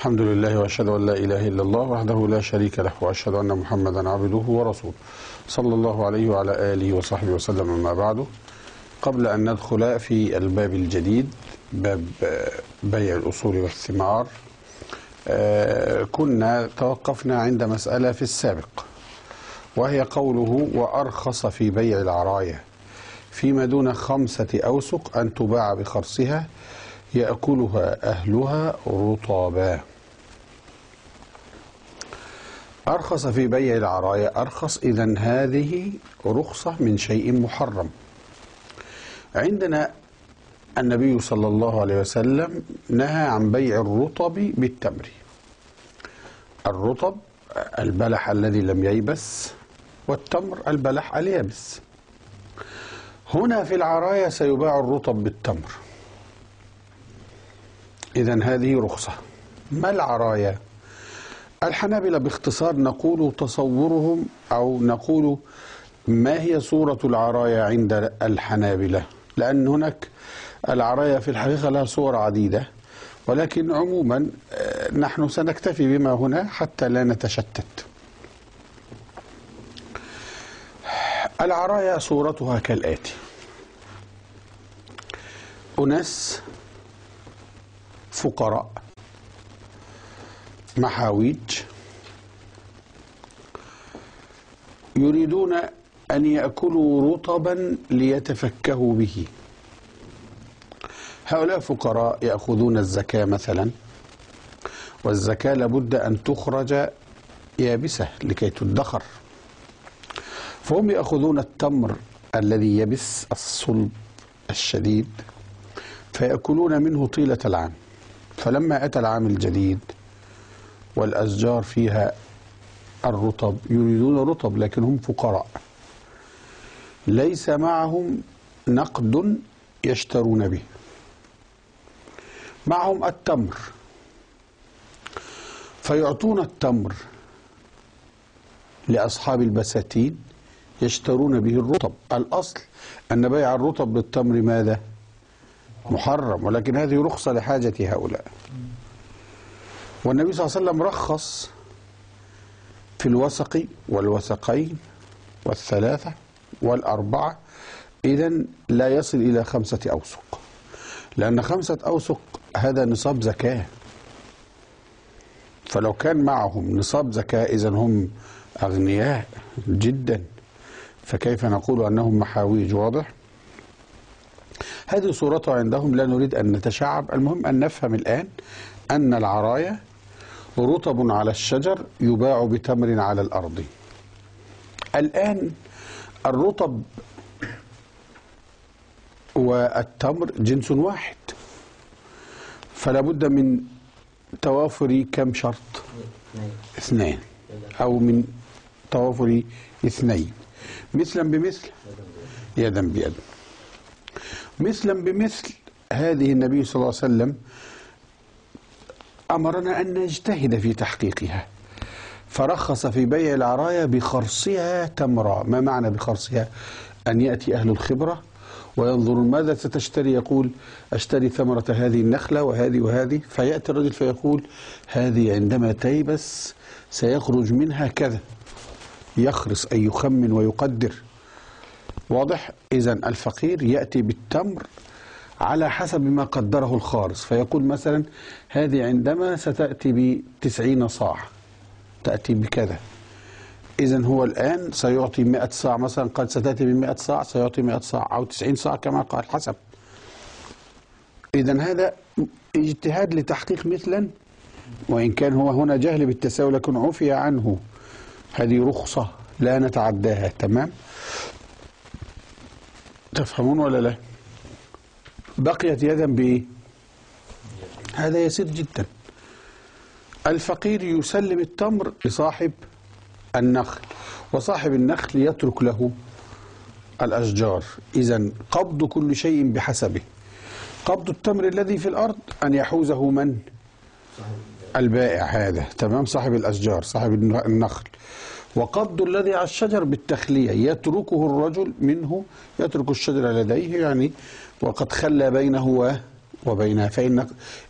الحمد لله وأشهد أن لا إله إلا الله وحده لا شريك له وأشهد أن محمدا عبده ورسوله. صلى الله عليه وعلى آله وصحبه وسلم. أما بعد قبل أن ندخل في الباب الجديد باب بيع الأصول والثمار آه، كنا توقفنا عند مسألة في السابق وهي قوله وأرخص في بيع العرايه فيما دون خمسة أوسق أن تباع بخرصها يأكلها أهلها رطبا. أرخص في بيع العرايا أرخص إذا هذه رخصة من شيء محرم. عندنا النبي صلى الله عليه وسلم نهى عن بيع الرطب بالتمر. الرطب البلح الذي لم ييبس والتمر البلح اليابس. هنا في العرايا سيباع الرطب بالتمر. إذا هذه رخصة. ما العرايا؟ الحنابلة باختصار نقول تصورهم أو نقول ما هي صورة العرايا عند الحنابلة؟ لأن هناك العرايا في الحقيقة لها صور عديدة ولكن عموما آه، نحن سنكتفي بما هنا حتى لا نتشتت. العرايا صورتها كالآتي. أناس فقراء. محاويج. يريدون أن يأكلوا رطبا ليتفكهوا به. هؤلاء فقراء يأخذون الزكاة مثلا والزكاة لابد أن تخرج يابسة لكي تدخر. فهم يأخذون التمر الذي يبس الصلب الشديد فيأكلون منه طيلة العام. فلما أتى العام الجديد والأشجار فيها الرطب. يريدون رطب لكن هم فقراء. ليس معهم نقد يشترون به. معهم التمر. فيعطون التمر لأصحاب البساتين يشترون به الرطب. الأصل أن بيع الرطب بالتمر ماذا؟ محرم ولكن هذه رخصة لحاجة هؤلاء. والنبي صلى الله عليه وسلم رخص في الوسق والوسقين والثلاثة والأربعة. إذا لا يصل إلى خمسة أوسق لأن خمسة أوسق هذا نصاب زكاة. فلو كان معهم نصاب زكاة إذا هم أغنياء جدا. فكيف نقول أنهم محاويج؟ واضح؟ هذه صورته عندهم. لا نريد أن نتشعب المهم أن نفهم الآن أن العرايا رطب على الشجر يباع بتمر على الأرض. الآن الرطب والتمر جنس واحد. فلا بد من توافر كم شرط؟ اثنين. أو من توافر اثنين. مثلا بمثل. يدا بيد. مثلا بمثل هذه النبي صلى الله عليه وسلم أمرنا أن نجتهد في تحقيقها. فرخص في بيع العرايا بخرصها تمرا. ما معنى بخرصها؟ أن يأتي أهل الخبرة وينظرون ماذا ستشتري. يقول أشتري ثمرة هذه النخلة وهذه وهذه. فيأتي الرجل فيقول هذه عندما تيبس سيخرج منها كذا. يخرص أي يخمن ويقدر. واضح؟ إذا الفقير يأتي بالتمر على حسب ما قدره الخارص. فيقول مثلا هذه عندما ستأتي بتسعين صاع. تأتي بكذا. إذا هو الآن سيعطي 100 صاع مثلا قد ستأتي ب 100 صاع سيعطي 100 صاع أو 90 صاع كما قال حسب. إذا هذا اجتهاد لتحقيق مثلا وإن كان هو هنا جهل بالتساوي لكن عفي عنه. هذه رخصة لا نتعداها. تمام؟ تفهمون ولا لا؟ بقيت يدا بإيه هذا يسير جدا. الفقير يسلم التمر لصاحب النخل وصاحب النخل يترك له الأشجار. إذا قبض كل شيء بحسبه. قبض التمر الذي في الأرض أن يحوزه من؟ البائع هذا. تمام؟ صاحب الأشجار صاحب النخل. وقبض الذي على الشجر بالتخلية. يتركه الرجل منه يترك الشجر لديه يعني وقد خلى بينه وبينها فإن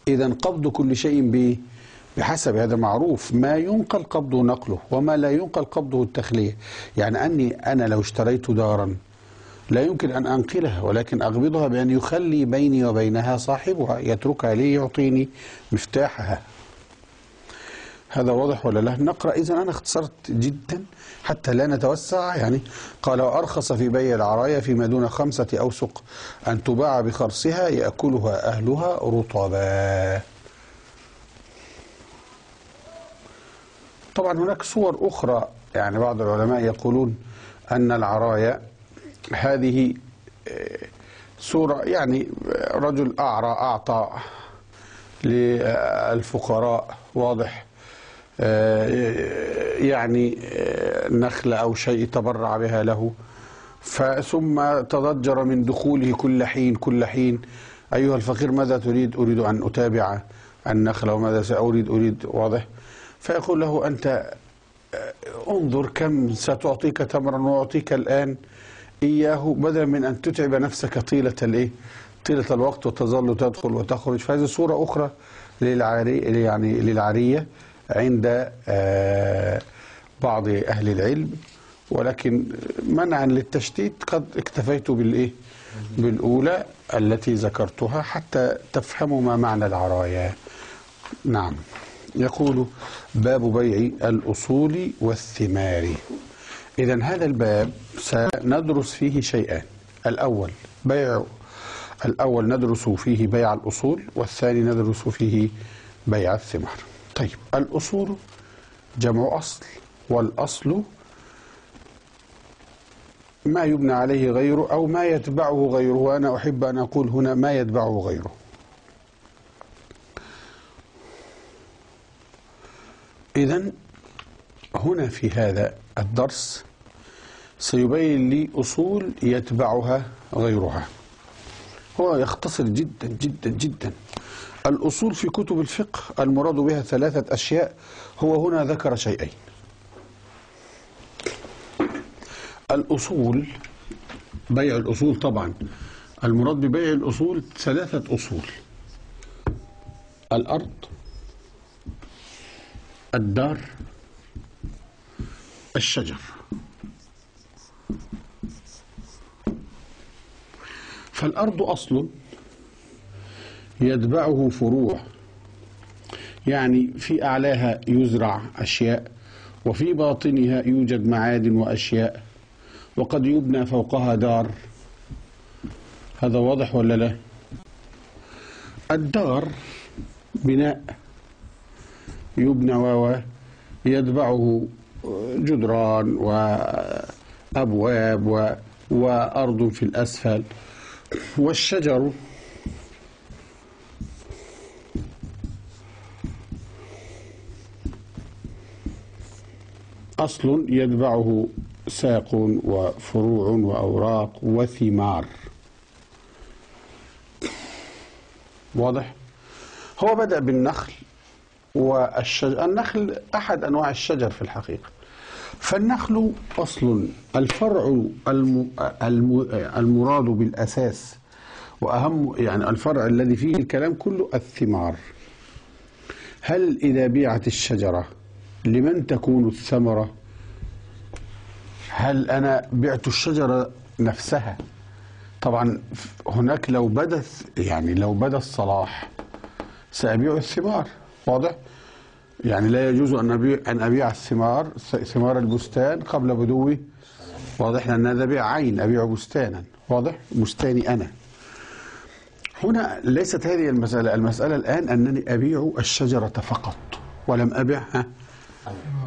إذا قبض كل شيء بحسب هذا معروف. ما ينقل قبضه نقله وما لا ينقل قبضه التخلية. يعني أني أنا لو اشتريت دارا لا يمكن أن أنقلها ولكن أقبضها بأن يخلي بيني وبينها صاحبها يتركها لي يعطيني مفتاحها. هذا واضح ولا لا؟ نقرأ. إذا أنا اختصرت جدا حتى لا نتوسع يعني قال وأرخص في بيع العرايا فيما دون خمسة أوسق أن تباع بخرصها يأكلها أهلها رطبا. طبعا هناك صور أخرى يعني بعض العلماء يقولون أن العرايا هذه آه، صورة يعني رجل أعرى أعطى للفقراء واضح. يعني آه، نخلة أو شيء تبرع بها له. ثم تضجر من دخوله كل حين كل حين. أيها الفقير ماذا تريد؟ أريد أن أتابع النخلة وماذا سأريد أريد واضح. فيقول له أنت انظر كم ستعطيك تمرا وأعطيك الآن إياه بدلا من أن تتعب نفسك طيلة الإيه؟ طيلة الوقت وتظل تدخل وتخرج. فهذه صورة أخرى للعاري يعني للعارية عند آه، بعض أهل العلم ولكن منعا للتشتيت قد اكتفيت بالإيه؟ بالأولى التي ذكرتها حتى تفهموا ما معنى العرايا. نعم. يقول باب بيع الأصول والثمار. إذا هذا الباب سندرس فيه شيئان الأول بيع الأول ندرس فيه بيع الأصول والثاني ندرس فيه بيع الثمار. طيب الأصول جمع أصل والأصل ما يبنى عليه غيره أو ما يتبعه غيره وأنا أحب أن أقول هنا ما يتبعه غيره. إذا هنا في هذا الدرس سيبين لي أصول يتبعها غيرها. هو يختصر جدا جدا جدا. الأصول في كتب الفقه المراد بها ثلاثة أشياء هو هنا ذكر شيئين. الأصول بيع الأصول طبعا. المراد ببيع الأصول ثلاثة أصول. الأرض الدار الشجر. فالأرض أصل يتبعه فروع. يعني في أعلاها يزرع أشياء وفي باطنها يوجد معادن وأشياء وقد يبنى فوقها دار. هذا واضح ولا لا؟ الدار بناء يبنى و يتبعه جدران وأبواب وأرض في الأسفل. والشجر أصل يتبعه ساق وفروع وأوراق وثمار. واضح؟ هو بدأ بالنخل والشجر النخل أحد أنواع الشجر في الحقيقة. فالنخل أصل الفرع المراد بالأساس وأهم يعني الفرع الذي فيه الكلام كله الثمار. هل إذا بيعت الشجرة لمن تكون الثمرة؟ هل أنا بعت الشجرة نفسها؟ طبعا هناك لو بدا يعني لو بدا الصلاح سأبيع الثمار. واضح؟ يعني لا يجوز أن أبيع, أن أبيع الثمار ثمار البستان قبل بدو واضح؟ لأن هذا بيع عين أبيع بستانا. واضح؟ بستاني أنا. هنا ليست هذه المسألة. المسألة الآن أنني أبيع الشجرة فقط ولم أبيعها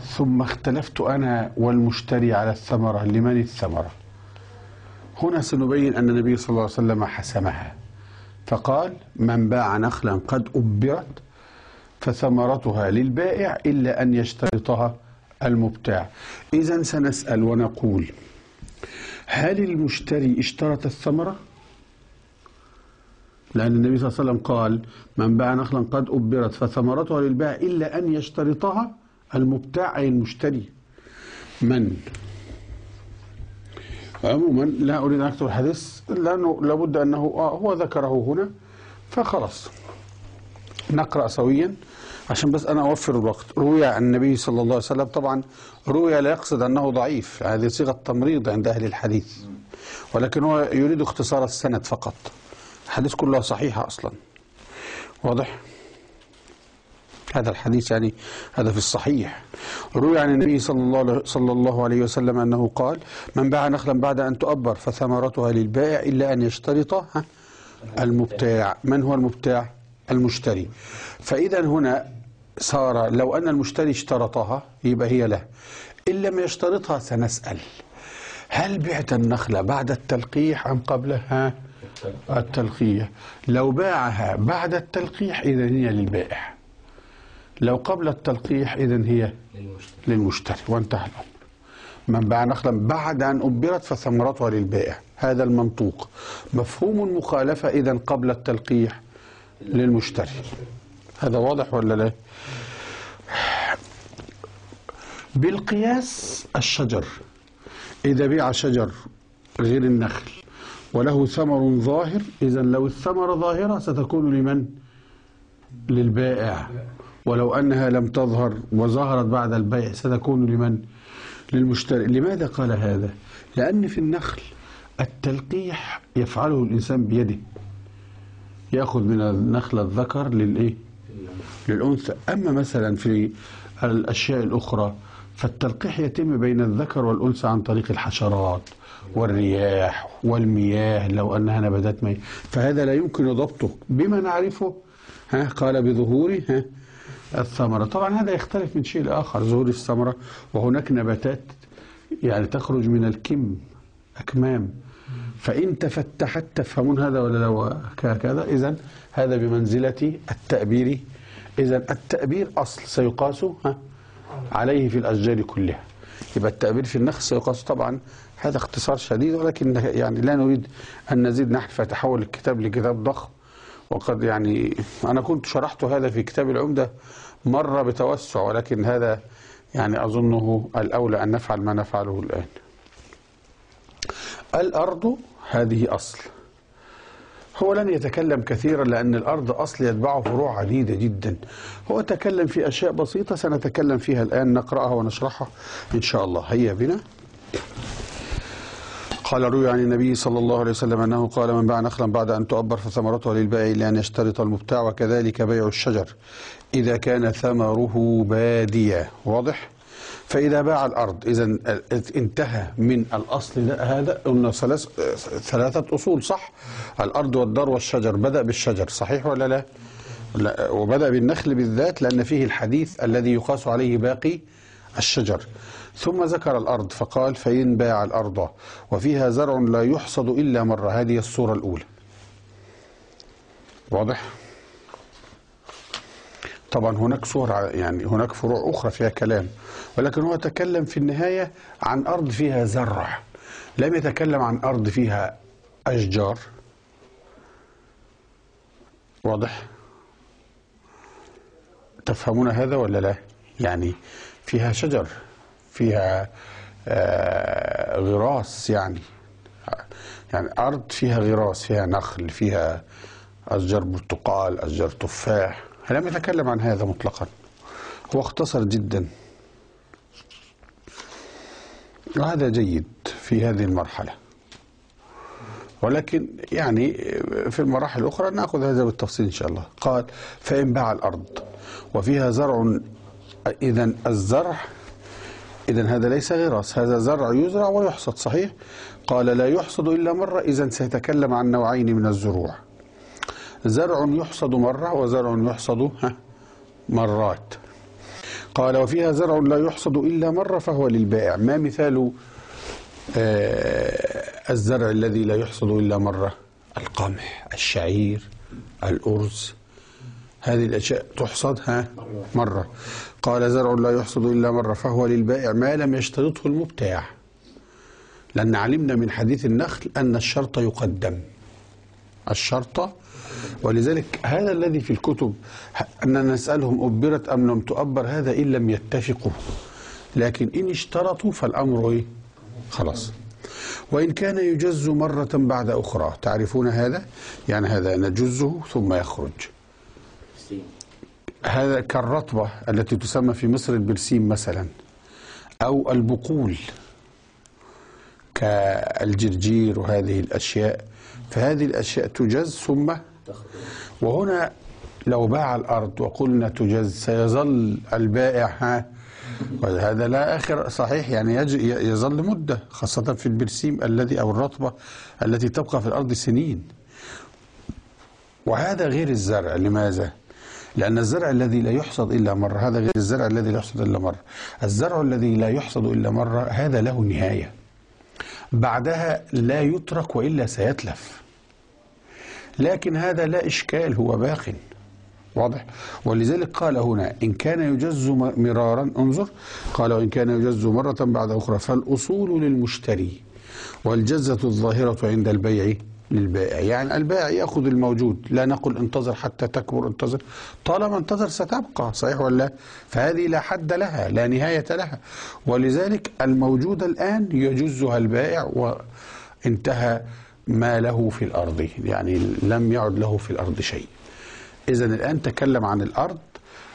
ثم اختلفت أنا والمشتري على الثمرة لمن الثمرة؟ هنا سنبين أن النبي صلى الله عليه وسلم حسمها. فقال من باع نخلا قد أبرت فثمرتها للبائع إلا أن يشترطها المبتاع. إذا سنسأل ونقول هل المشتري اشترط الثمرة؟ لأن النبي صلى الله عليه وسلم قال من باع نخلا قد أبرت فثمرتها للبائع إلا أن يشترطها المبتاع أي المشتري. من؟ عموما لا أريد أن أكتب الحديث لأنه لابد أنه آه هو ذكره هنا فخلاص. نقرأ سويا عشان بس أنا أوفر الوقت. روي عن النبي صلى الله عليه وسلم طبعا روي لا يقصد أنه ضعيف هذه صيغة تمريض عند أهل الحديث. ولكن هو يريد اختصار السند فقط. الحديث كلها صحيحة أصلا. واضح؟ هذا الحديث يعني هذا في الصحيح. روي عن النبي صلى الله صلى الله عليه وسلم أنه قال من باع نخلا بعد أن تؤبر فثمرتها للبائع إلا أن يشترط المبتاع. من هو المبتاع؟ المشتري. فاذا هنا صار لو أن المشتري اشترطها يبقى هي له. إن لم يشترطها سنسأل. هل بعت النخلة بعد التلقيح أم قبلها؟ التلقيح. لو باعها بعد التلقيح اذا هي للبائع. لو قبل التلقيح إذا هي للمشتري. للمشتري وانتهى الأمر. من باع نخلا بعد أن أبرت فثمرتها للبائع هذا المنطوق. مفهوم المخالفة إذا قبل التلقيح للمشتري. هذا واضح ولا لا؟ بالقياس الشجر. إذا بيع شجر غير النخل وله ثمر ظاهر إذا لو الثمرة ظاهرة ستكون لمن؟ للبائع. ولو أنها لم تظهر وظهرت بعد البيع ستكون لمن؟ للمشتري لماذا قال هذا؟ لأن في النخل التلقيح يفعله الإنسان بيده يأخذ من النخل الذكر للإيه؟ للأنثى أما مثلا في الأشياء الأخرى فالتلقيح يتم بين الذكر والأنثى عن طريق الحشرات والرياح والمياه لو أنها نباتات مياه فهذا لا يمكن ضبطه بما نعرفه ها قال بظهور ها الثمرة. طبعا هذا يختلف من شيء لآخر. ظهور الثمرة وهناك نباتات يعني تخرج من الكم أكمام. فإن تفتحت تفهمون هذا ولا لا؟ كذا إذا هذا بمنزلة التأبير. إذا التأبير أصل سيقاس عليه في الأشجار كلها. يبقى التأبير في النخل سيقاس. طبعا هذا اختصار شديد ولكن يعني لا نريد أن نزيد. نحن فيتحول الكتاب لكتاب ضخم. وقد يعني أنا كنت شرحت هذا في كتاب العمدة مرة بتوسع ولكن هذا يعني أظنه الأولى أن نفعل ما نفعله الآن. الأرض هذه أصل. هو لن يتكلم كثيرا لأن الأرض أصل يتبعه فروع عديدة جدا. هو تكلم في أشياء بسيطة سنتكلم فيها الآن نقرأها ونشرحها إن شاء الله. هيا بنا. قال روي عن النبي صلى الله عليه وسلم أنه قال من باع نخلا بعد أن تؤبر فثمرته للبائع إلا أن يشترط المبتاع وكذلك بيع الشجر إذا كان ثمره بادية. واضح؟ فإذا باع الأرض إذا انتهى من الأصل ده هذا قلنا ثلاث ثلاثة أصول صح؟ الأرض والدار والشجر بدأ بالشجر صحيح ولا لا؟ لا وبدأ بالنخل بالذات لأن فيه الحديث الذي يقاس عليه باقي الشجر. ثم ذكر الأرض فقال فإن باع الأرض وفيها زرع لا يحصد إلا مرة هذه الصورة الأولى. واضح؟ طبعا هناك صور يعني هناك فروع أخرى فيها كلام ولكن هو تكلم في النهاية عن أرض فيها زرع. لم يتكلم عن أرض فيها أشجار. واضح؟ تفهمون هذا ولا لا؟ يعني فيها شجر. فيها آه، غراس يعني. يعني أرض فيها غراس فيها نخل فيها أشجار برتقال أشجار تفاح. لم يتكلم عن هذا مطلقا. هو اختصر جدا. وهذا جيد في هذه المرحلة. ولكن يعني في المراحل الأخرى نأخذ هذا بالتفصيل إن شاء الله. قال فإن باع الأرض وفيها زرع إذا الزرع إذا هذا ليس غراس هذا زرع يزرع ويحصد صحيح؟ قال لا يحصد إلا مرة إذا سيتكلم عن نوعين من الزروع. زرع يحصد مرة وزرع يحصد مرات. قال وفيها زرع لا يحصد إلا مرة فهو للبائع. ما مثال آه، الزرع الذي لا يحصد إلا مرة؟ القمح الشعير الأرز. هذه الأشياء تحصد ها مرة. قال زرع لا يحصد إلا مرة فهو للبائع ما لم يشترطه المبتاع لأن علمنا من حديث النخل أن الشرط يقدم. الشرط. ولذلك هذا الذي في الكتب أننا نسألهم أبرت أم لم تؤبر هذا إن لم يتفقوا. لكن إن اشترطوا فالأمر إيه؟ خلاص. وإن كان يجز مرة بعد أخرى تعرفون هذا؟ يعني هذا نجزه ثم يخرج. برسيم هذا كالرطبة التي تسمى في مصر البرسيم مثلا أو البقول كالجرجير وهذه الأشياء. فهذه الأشياء تجز ثم وهنا لو باع الأرض وقلنا تجز سيظل البائع ها؟ وهذا لا آخر صحيح يعني يظل مدة خاصة في البرسيم الذي أو الرطبة التي تبقى في الأرض سنين. وهذا غير الزرع لماذا؟ لأن الزرع الذي لا يحصد إلا مرة هذا غير الزرع الذي لا يحصد إلا مرة. الزرع الذي لا يحصد إلا مرة هذا له نهاية. بعدها لا يترك وإلا سيتلف. لكن هذا لا إشكال هو باق. واضح؟ ولذلك قال هنا إن كان يجز مرارا انظر. قال وإن كان يجز مرة بعد أخرى فالأصول للمشتري. والجزة الظاهرة عند البيع للبائع. يعني البائع يأخذ الموجود. لا نقل انتظر حتى تكبر انتظر. طالما انتظر ستبقى صحيح ولا لا؟ فهذه لا حد لها لا نهاية لها. ولذلك الموجود الآن يجزها البائع وانتهى ما له في الأرض يعني لم يعد له في الأرض شيء. إذا الآن تكلم عن الأرض.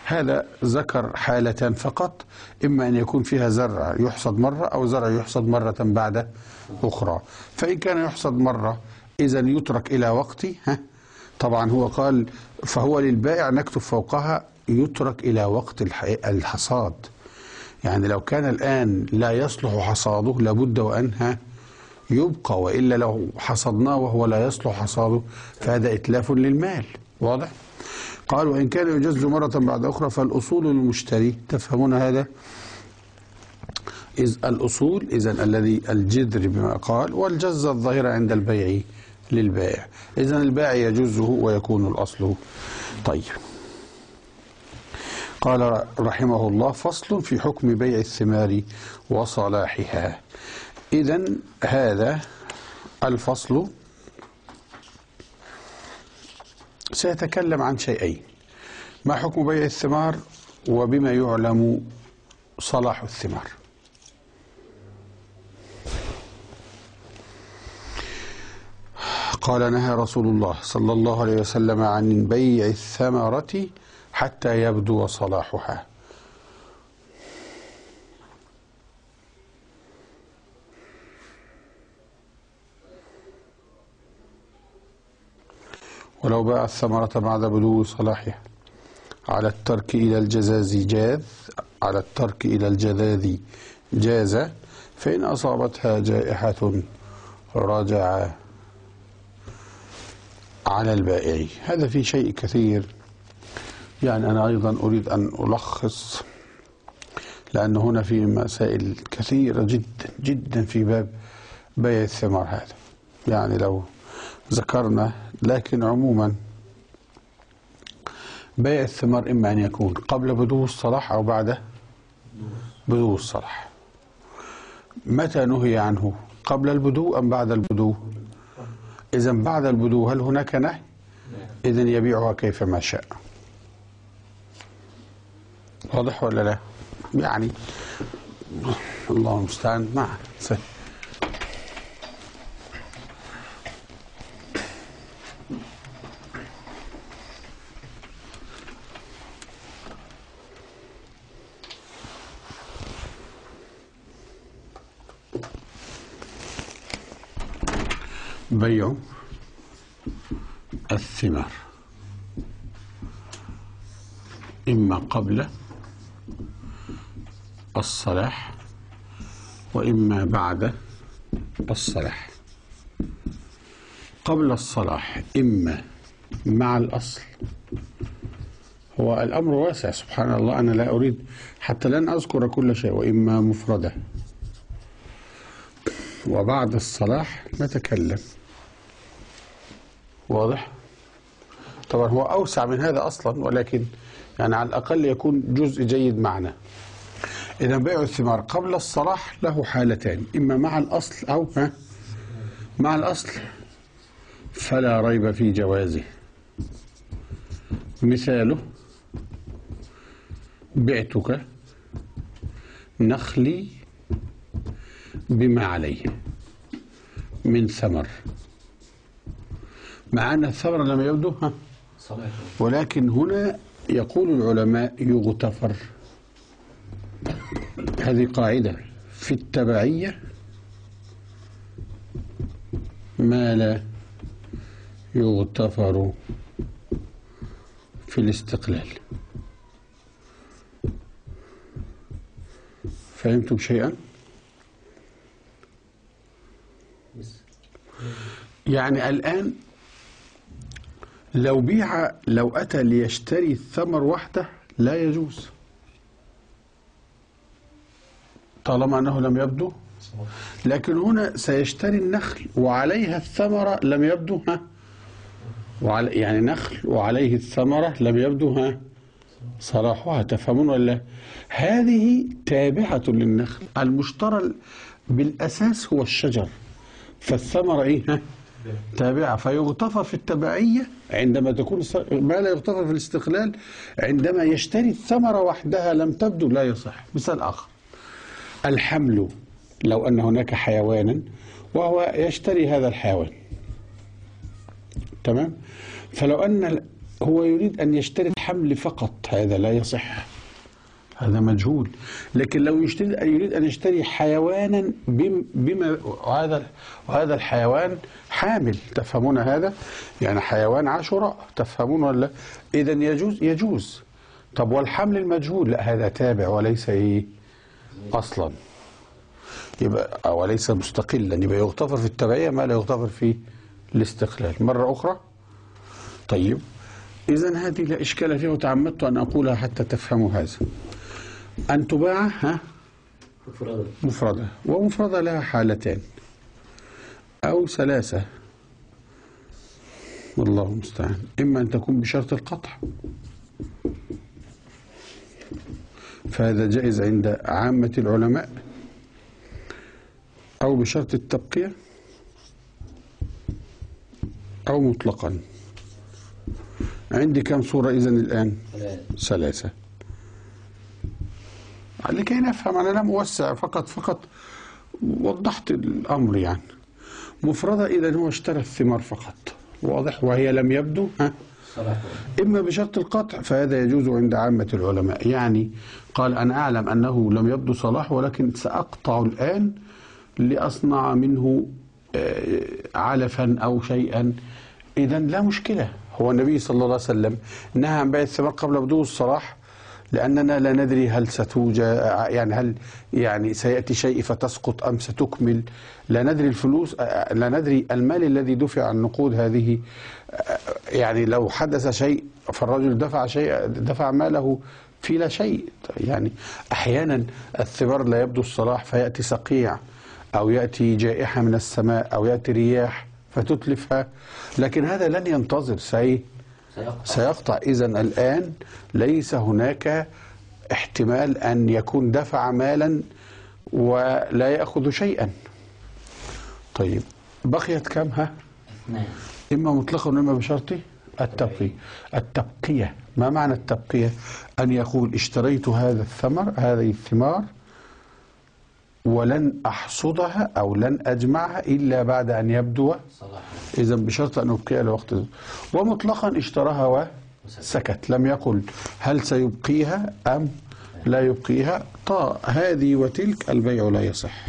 هذا ذكر حالتان فقط. إما أن يكون فيها زرع يحصد مرة أو زرع يحصد مرة بعد أخرى. فإن كان يحصد مرة إذا يترك إلى وقت ها؟ طبعا هو قال فهو للبائع نكتب فوقها يترك إلى وقت الح- الحصاد. يعني لو كان الآن لا يصلح حصاده لابد وأن ها؟ يبقى وإلا لو حصدناه وهو لا يصلح حصاده فهذا إتلاف للمال. واضح؟ قال وإن كان يجز مرة بعد أخرى فالأصول للمشتري تفهمون هذا؟ إذ الأصول إذا الذي الجذر بما قال والجزة الظاهرة عند البيع. للبائع. إذا البائع يجزه ويكون الأصل. طيب. قال رحمه الله فصل في حكم بيع الثمار وصلاحها. إذا هذا الفصل سيتكلم عن شيئين ما حكم بيع الثمار وبما يعلم صلاح الثمار. قال نهى رسول الله صلى الله عليه وسلم عن بيع الثمرة حتى يبدو صلاحها. ولو باع الثمرة بعد بدو صلاحها. على الترك إلى الجزاز جاز على الترك إلى الجذاذ جاز فإن أصابتها جائحة رجع على البائع هذا في شيء كثير. يعني أنا أيضا أريد أن ألخص لأن هنا في مسائل كثيرة جدا جدا في باب بيع الثمار هذا. يعني لو ذكرنا لكن عموما بيع الثمار إما أن يكون قبل بدو الصلاح أو بعد بدو الصلاح. متى نهي عنه؟ قبل البدو أم بعد البدو إذا بعد البدو هل هناك نهي؟ إذا يبيعها كيفما شاء. واضح ولا لا؟ يعني. الله المستعان. نعم. بيع الثمار. إما قبل الصلاح وإما بعد الصلاح. قبل الصلاح إما مع الأصل. هو الأمر واسع سبحان الله. أنا لا أريد حتى لن أذكر كل شيء وإما مفردة. وبعد الصلاح نتكلم. واضح؟ طبعا هو أوسع من هذا أصلا ولكن يعني على الأقل يكون جزء جيد معنا. إذا بيع الثمار قبل الصلاح له حالتان إما مع الأصل أو ها؟ مع الأصل. فلا ريب في جوازه. مثاله بعتك نخلي بما عليه من ثمر. مع أن الثمر لم يبدو ها. ولكن هنا يقول العلماء يغتفر. هذه قاعدة في التبعية. ما لا يغتفر في الاستقلال. فهمتم شيئا؟ يعني الآن لو بيع لو أتى ليشتري الثمر وحده لا يجوز. طالما أنه لم يبدو. لكن هنا سيشتري النخل وعليها الثمرة لم يبدو ها؟ وعلى يعني نخل وعليه الثمرة لم يبدو ها؟ صلاحها تفهمون ولا هذه تابعة للنخل. المشترى بالأساس هو الشجر. فالثمرة إيه ها؟ تابعة. فيغتفر في التبعية عندما تكون ما لا يغتفر في الاستقلال عندما يشتري الثمرة وحدها لم تبدو لا يصح. مثال آخر. الحمل لو أن هناك حيوانا وهو يشتري هذا الحيوان. تمام؟ فلو أن هو يريد أن يشتري الحمل فقط هذا لا يصح. هذا مجهول. لكن لو يشتري يريد أن يشتري حيوانا بما وهذا وهذا الحيوان حامل. تفهمون هذا؟ يعني حيوان عاشوراء. تفهمون ولا؟ إذا يجوز يجوز. طب والحمل المجهول؟ لا هذا تابع وليس إيه؟ أصلا. يبقى وليس مستقلا. يبقى يغتفر في التبعية ما لا يغتفر في الاستقلال. مرة أخرى؟ طيب. إذا هذه لا إشكال فيها وتعمدت أن أقولها حتى تفهموا هذا. أن تباع ها؟ مفردة. مفردة. ومفردة لها حالتان أو ثلاثة. والله المستعان. إما أن تكون بشرط القطع. فهذا جائز عند عامة العلماء. أو بشرط التبقية أو مطلقا. عندي كم صورة إذن الآن؟ ثلاثة. ثلاثة. لكي نفهم أنا لم أوسع فقط فقط وضحت الأمر يعني. مفردة إذا هو اشترى الثمار فقط. واضح؟ وهي لم يبدو ها؟ إما بشرط القطع فهذا يجوز عند عامة العلماء. يعني قال أنا أعلم أنه لم يبدو صلاح ولكن سأقطع الآن لأصنع منه آه، علفا أو شيئا. إذا لا مشكلة. هو النبي صلى الله عليه وسلم نهى عن بيع الثمار قبل بدو الصلاح لأننا لا ندري هل ستوجد يعني هل يعني سيأتي شيء فتسقط أم ستكمل. لا ندري الفلوس لا ندري المال الذي دفع النقود هذه. يعني لو حدث شيء فالرجل دفع شيء دفع ماله في لا شيء. يعني أحيانا الثمار لا يبدو الصلاح فيأتي صقيع أو يأتي جائحة من السماء أو يأتي رياح فتتلفها. لكن هذا لن ينتظر سي سيقطع. إذا الآن ليس هناك احتمال أن يكون دفع مالا ولا يأخذ شيئا. طيب بقيت كم؟ ها؟ إما مطلقا وإما بشرط التبقية التبقية. ما معنى التبقية؟ أن يقول اشتريت هذا الثمر هذه الثمار ولن أحصدها أو لن أجمعها إلا بعد أن يبدو. إذا بشرط أن أبقيها لوقت ومطلقا اشتراها وسكت لم يقل هل سيبقيها أم لا يبقيها. طا هذه وتلك البيع لا يصح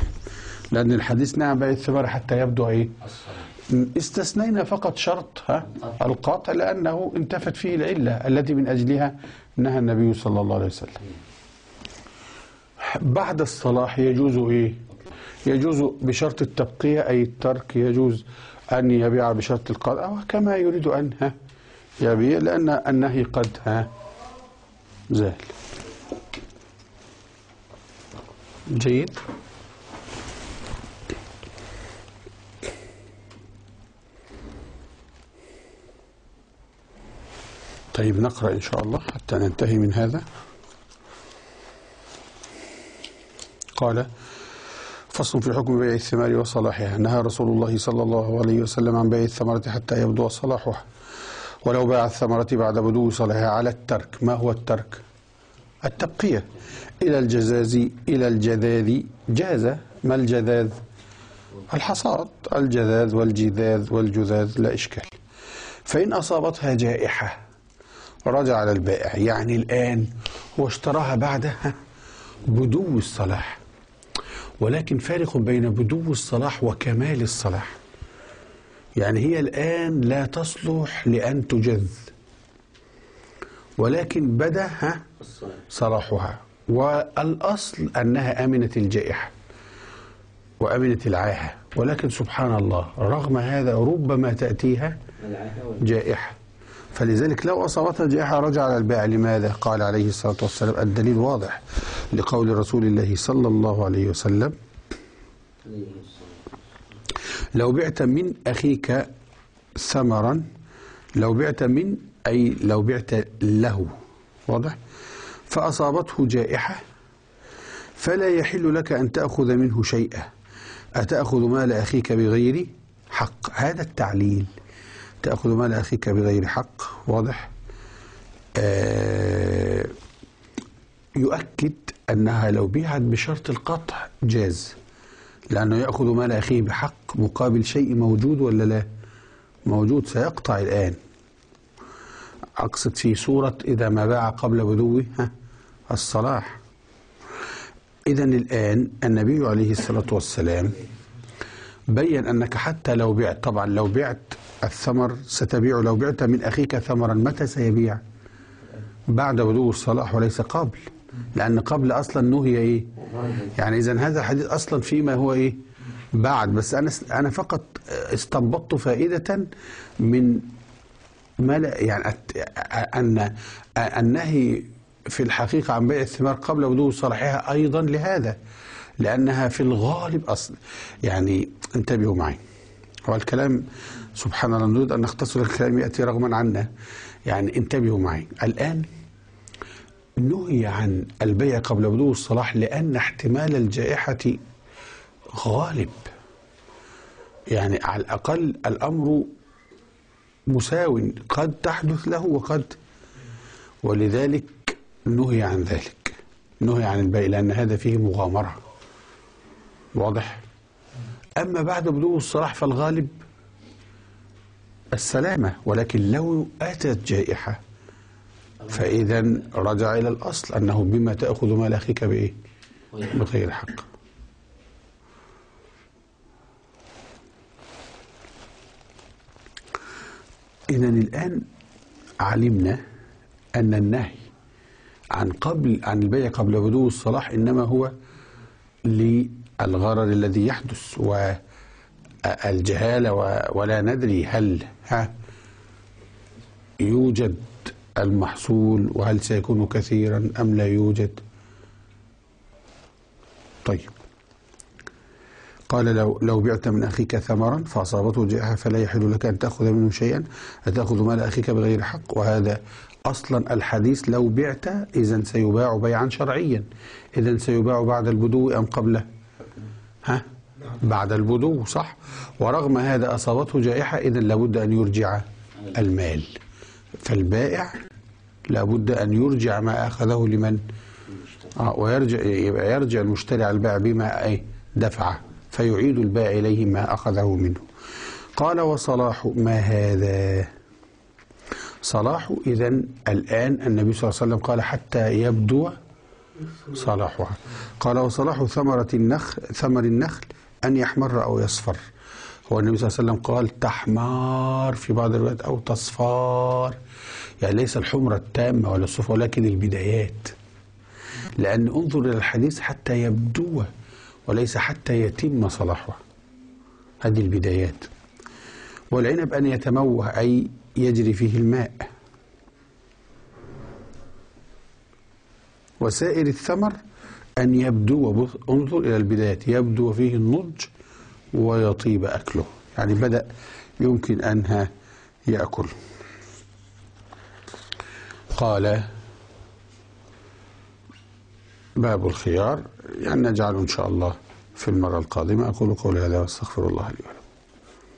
لأن الحديث نعم بيع الثمار حتى يبدو إيه استثنينا فقط شرط ها القطع. لأنه انتفت فيه العلة التي من أجلها نهى النبي صلى الله عليه وسلم. بعد الصلاح يجوز إيه؟ يجوز بشرط التبقية أي الترك يجوز أن يبيع بشرط القطع وكما يريد ها يبيع لأن النهي قد ها زال. جيد؟ طيب نقرأ إن شاء الله حتى ننتهي من هذا. قال فصل في حكم بيع الثمار وصلاحها. نهى رسول الله صلى الله عليه وسلم عن بيع الثمرة حتى يبدو صلاحها. ولو باع الثمرة بعد بدو صلاحها على الترك. ما هو الترك؟ التبقية. إلى الجزاز إلى الجذاذ. جاز. ما الجذاذ؟ الحصاد الجذاذ والجذاذ والجذاذ. لا إشكال. فإن أصابتها جائحة رجع على البائع. يعني الآن هو اشتراها بدو الصلاح. ولكن فارق بين بدو الصلاح وكمال الصلاح. يعني هي الآن لا تصلح لأن تجذ ولكن بدأ صلاحها. والأصل أنها أمنت الجائحة وأمنت العاهة. ولكن سبحان الله رغم هذا ربما تأتيها جائحة. فلذلك لو أصابتها جائحة رجع على البائع لماذا؟ قال عليه الصلاة والسلام. الدليل واضح لقول رسول الله صلى الله عليه وسلم. لو بعت من أخيك ثمرا لو بعت من أي لو بعت له. واضح؟ فأصابته جائحة فلا يحل لك أن تأخذ منه شيئا. أتأخذ مال أخيك بغير حق؟ هذا التعليل. تأخذ مال أخيك بغير حق واضح؟ آه يؤكد أنها لو بيعت بشرط القطع جاز لأنه يأخذ مال أخيه بحق مقابل شيء موجود ولا لا؟ موجود سيقطع الآن. أقصد في صورة إذا ما باع قبل بدو ها؟ الصلاح. إذا الآن النبي عليه الصلاة والسلام بين أنك حتى لو بعت طبعا لو بعت الثمر ستبيع لو بعت من أخيك ثمرا. متى سيبيع؟ بعد بدو الصلاح وليس قبل. لأن قبل أصلا نهي إيه؟ يعني إذا هذا الحديث أصلا فيما هو إيه؟ بعد. بس أنا أنا فقط استنبطت فائدة من ما لا يعني أن النهي في الحقيقة عن بيع الثمار قبل بدو صلاحها أيضا لهذا لأنها في الغالب أصل يعني انتبهوا معي. هو الكلام سبحان الله نريد أن نختصر الكلام يأتي رغما عنا. يعني انتبهوا معي. الآن نهي عن البيع قبل بدو الصلاح لأن احتمال الجائحة غالب. يعني على الأقل الأمر مساو قد تحدث له وقد ولذلك نهي عن ذلك. نهي عن البيع لأن هذا فيه مغامرة. واضح؟ أما بعد بدو الصلاح فالغالب السلامة ولكن لو أتت جائحة فإذا رجع إلى الأصل أنه بما تأخذ مال أخيك بإيه؟ بغير حق. إذا الآن علمنا أن النهي عن قبل عن البيع قبل بدو الصلاح إنما هو للغرر الذي يحدث والجهالة ولا ندري هل ها يوجد المحصول وهل سيكون كثيرا أم لا يوجد؟ طيب. قال لو لو بعت من أخيك ثمرا فأصابته جائحة فلا يحل لك أن تأخذ منه شيئا أتأخذ مال أخيك بغير حق. وهذا أصلا الحديث لو بعت اذا سيباع بيعا شرعيا. اذا سيباع بعد البدو أم قبله. ها؟ بعد البدو صح. ورغم هذا أصابته جائحة اذا لابد أن يرجع المال. فالبائع لابد أن يرجع ما أخذه لمن؟ آه ويرجع يبقى يرجع المشتري على البائع بما إيه دفعه فيعيد البائع إليه ما أخذه منه. قال وصلاح ما هذا؟ صلاح اذا الآن النبي صلى الله عليه وسلم قال حتى يبدو صلاحها. قال وصلاح ثمرة النخل ثمر النخل أن يحمر أو يصفر. هو النبي صلى الله عليه وسلم قال تحمار في بعض الروايات أو تصفار. يعني ليس الحمرة التامة ولا الصفر ولكن البدايات. لأن انظر إلى الحديث حتى يبدو وليس حتى يتم صلاحه. هذه البدايات. والعنب أن يتموه أي يجري فيه الماء. وسائر الثمر أن يبدو انظر إلى البدايات. يبدو فيه النضج ويطيب أكله. يعني بدأ يمكن أنها يأكل. قال باب الخيار. يعني نجعله إن شاء الله في المرة القادمة. أقول قولي هذا واستغفر الله لي ولكم.